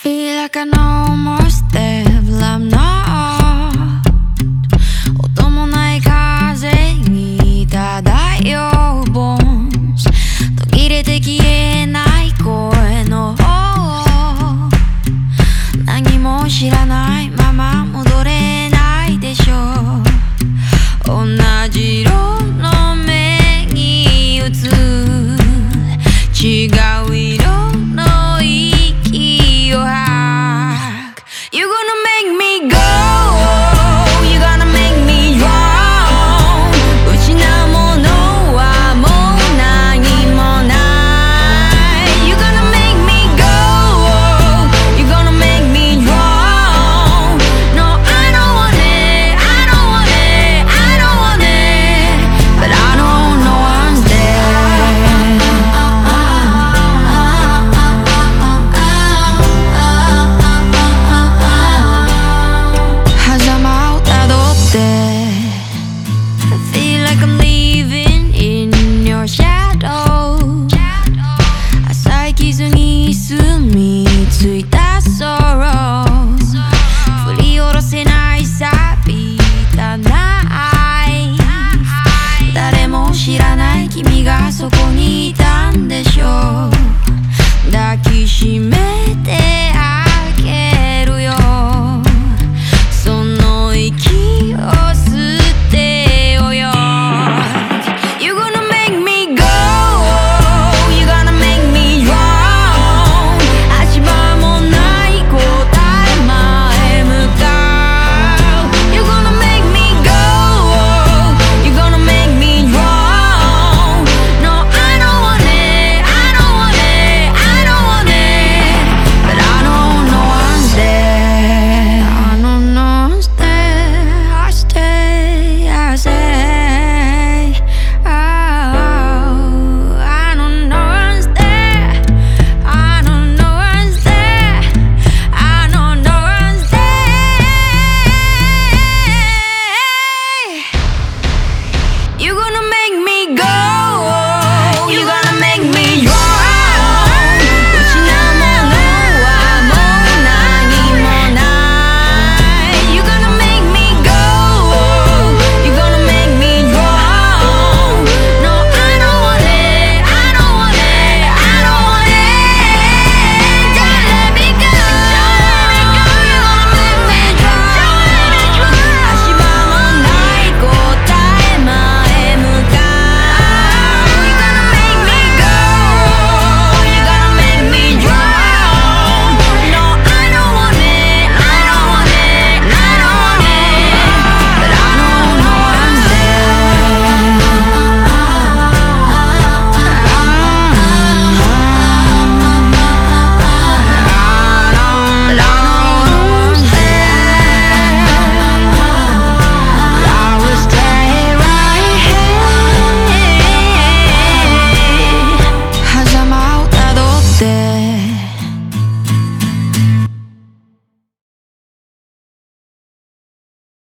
Feel like I know 音もない風に漂うボン途切れて消えない声のほう何も知らないまま戻れないでしょう同じ色の目に映る違う色 feel like I'm leaving